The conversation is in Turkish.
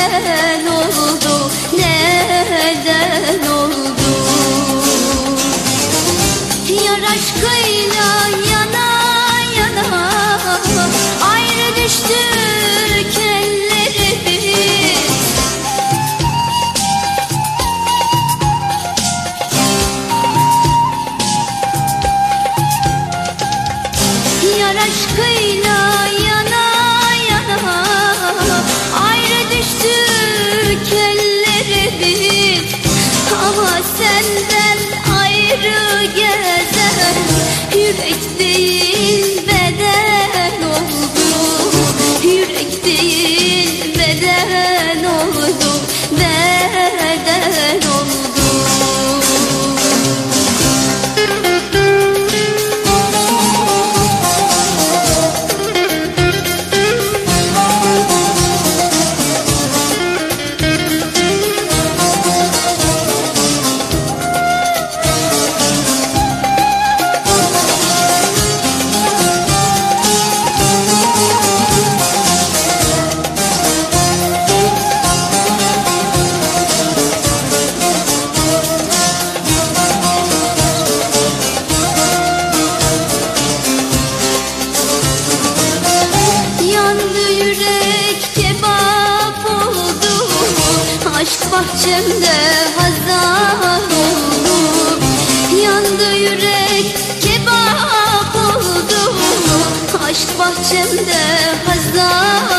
neden oldu? Neden oldu? Yar aşkıyla yana yana ayrı düştük ellerimiz Yar aşkıyla senden ayrı gezer. Yürekte içimde hazan oldu Yandı yürek kebap oldu. Aşk bahçemde hazan